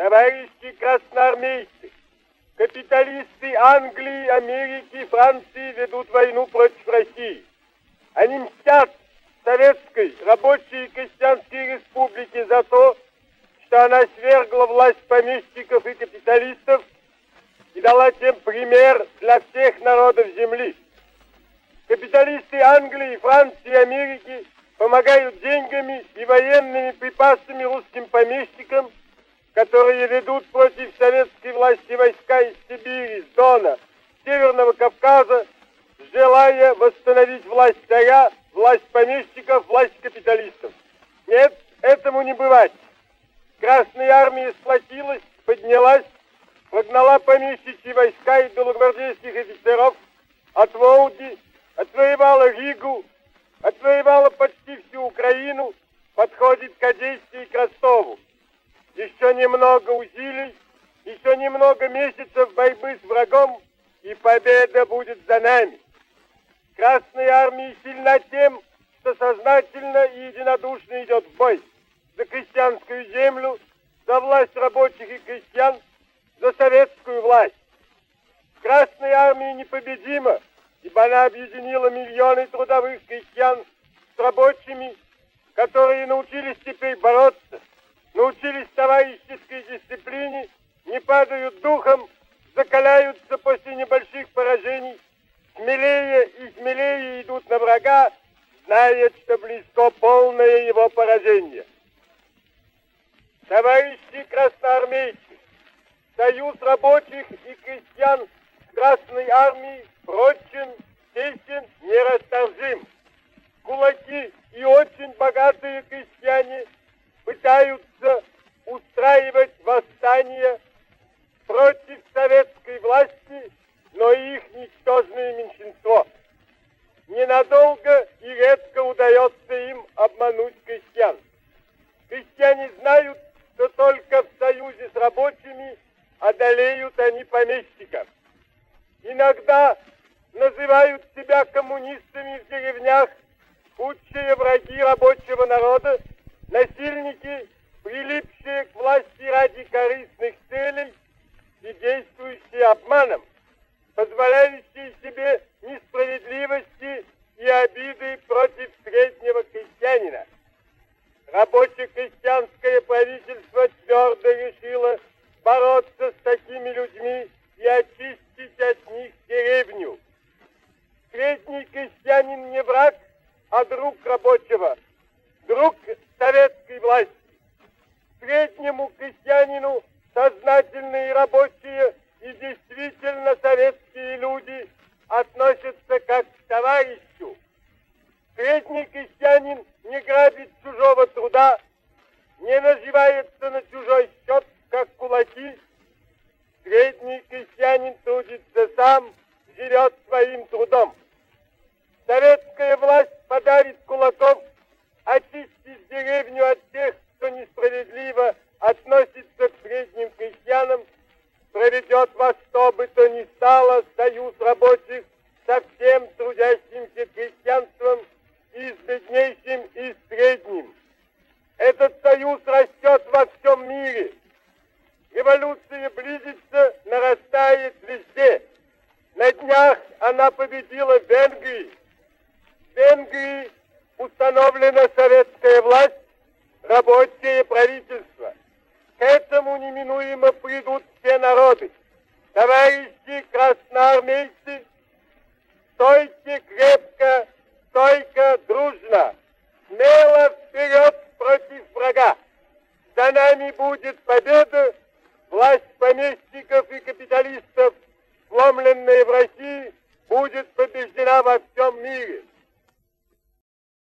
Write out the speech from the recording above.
Товарищи красноармейцы, капиталисты Англии, Америки, Франции ведут войну против России. Они мстят Советской рабочей и крестьянской республике за то, что она свергла власть помещиков и капиталистов и дала тем пример для всех народов земли. Капиталисты Англии, Франции Америки помогают деньгами и военными припасами русским помещикам, которые ведут против советской власти войска из Сибири, с Дона, Северного Кавказа, желая восстановить власть царя, власть помещиков, власть капиталистов. Нет, этому не бывать. Красная армия сплотилась, поднялась, прогнала помещичьи войска и белогвардейских офицеров от Волги, отвоевала Ригу, отвоевала почти всю Украину, подходит к Одессе и к Ростову. Еще немного усилий, еще немного месяцев борьбы с врагом, и победа будет за нами. Красная армия сильна тем, что сознательно и единодушно идет в бой за крестьянскую землю, за власть рабочих и крестьян, за советскую власть. Красная армия непобедима, ибо она объединила миллионы трудовых крестьян с рабочими, которые научились теперь бороться, научились товарищеской дисциплине, не падают духом, закаляются после небольших поражений, смелее и смелее идут на врага, зная, что близко полное его поражение. Товарищи красноармейцы, союз рабочих и крестьян Красной Армии прочен, тесен, нерасторжим. Кулаки Крестьяне знают, что только в союзе с рабочими одолеют они помещиков. Иногда называют себя коммунистами в деревнях худшие враги рабочего народа, насильники, решило бороться с такими людьми и очистить от них деревню. Средний крестьянин не враг, а друг рабочего, друг советской власти. Среднему крестьянину сознательные рабочие деревню от тех, кто несправедливо относится к средним крестьянам, проведет во что бы то ни стало союз рабочих со всем трудящимся крестьянством и с беднейшим, и с средним. Этот союз растет во всем мире. Революция близится, нарастает везде. На днях она победила в Венгрии. В Венгрии установлена советская власть, рабочее правительство. К этому неминуемо придут все народы. Товарищи красноармейцы, стойте крепко, стойко, дружно, смело вперед против врага. За нами будет победа, власть помещиков и капиталистов, сломленная в России, будет побеждена во всем мире.